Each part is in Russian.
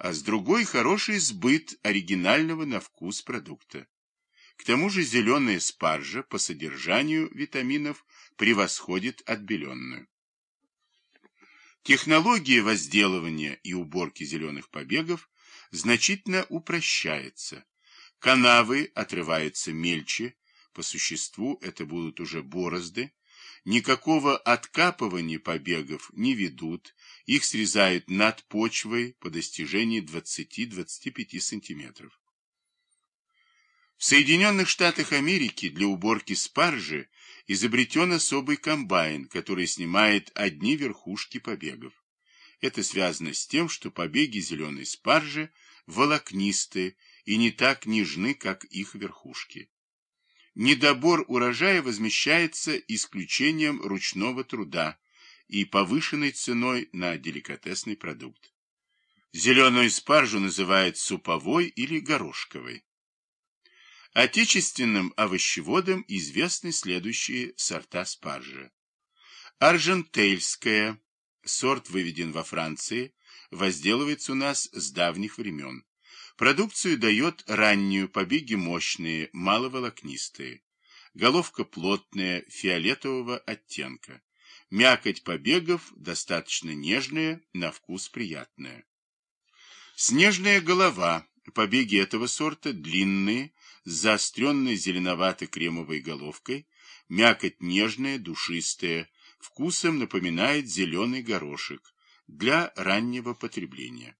а с другой хороший сбыт оригинального на вкус продукта. К тому же зеленая спаржа по содержанию витаминов превосходит отбеленную. Технология возделывания и уборки зеленых побегов значительно упрощается. Канавы отрываются мельче, по существу это будут уже борозды, никакого откапывания побегов не ведут, их срезают над почвой по достижении 20-25 сантиметров. В Соединенных Штатах Америки для уборки спаржи изобретен особый комбайн, который снимает одни верхушки побегов. Это связано с тем, что побеги зеленой спаржи волокнистые и не так нежны, как их верхушки. Недобор урожая возмещается исключением ручного труда и повышенной ценой на деликатесный продукт. Зеленую спаржу называют суповой или горошковой. Отечественным овощеводам известны следующие сорта спаржи. Аржентельская, сорт выведен во Франции, возделывается у нас с давних времен. Продукцию дает раннюю, побеги мощные, маловолокнистые. Головка плотная, фиолетового оттенка. Мякоть побегов достаточно нежная, на вкус приятная. Снежная голова. Побеги этого сорта длинные, с заостренной зеленовато-кремовой головкой, мякоть нежная, душистая, вкусом напоминает зеленый горошек для раннего потребления.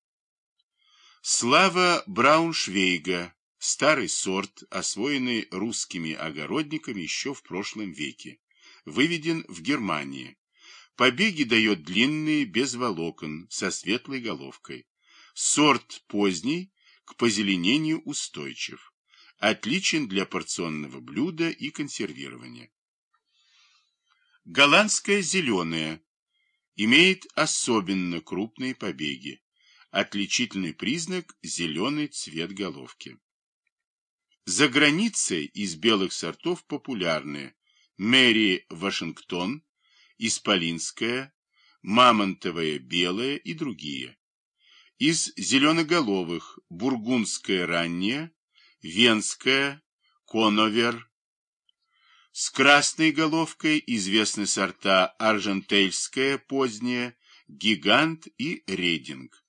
Слава Брауншвейга, старый сорт, освоенный русскими огородниками еще в прошлом веке, выведен в Германии. Побеги дает длинные, без волокон, со светлой головкой. Сорт поздний, к позеленению устойчив. Отличен для порционного блюда и консервирования. Голландская зеленая имеет особенно крупные побеги. Отличительный признак – зеленый цвет головки. За границей из белых сортов популярны Мэри Вашингтон, Исполинская, Мамонтовая белая и другие. Из зеленоголовых Бургундская ранняя, Венская, Коновер. С красной головкой известны сорта Аржентельская поздняя, Гигант и Рединг.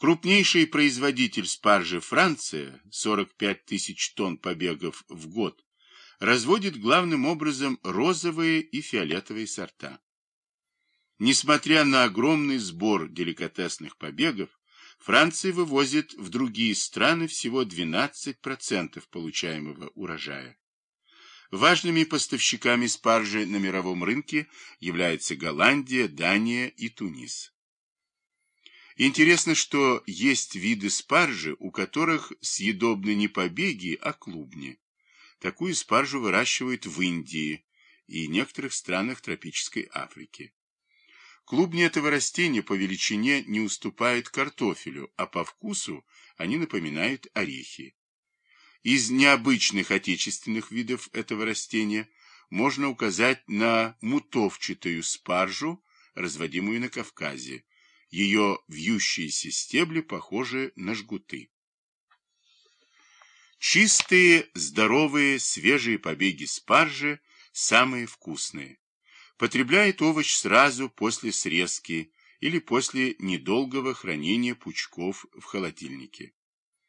Крупнейший производитель спаржи Франция, 45 тысяч тонн побегов в год, разводит главным образом розовые и фиолетовые сорта. Несмотря на огромный сбор деликатесных побегов, Франция вывозит в другие страны всего 12% получаемого урожая. Важными поставщиками спаржи на мировом рынке являются Голландия, Дания и Тунис. Интересно, что есть виды спаржи, у которых съедобны не побеги, а клубни. Такую спаржу выращивают в Индии и некоторых странах тропической Африки. Клубни этого растения по величине не уступают картофелю, а по вкусу они напоминают орехи. Из необычных отечественных видов этого растения можно указать на мутовчатую спаржу, разводимую на Кавказе, ее вьющиеся стебли похожи на жгуты. Чистые, здоровые, свежие побеги спаржи самые вкусные. Потребляет овощ сразу после срезки или после недолгого хранения пучков в холодильнике.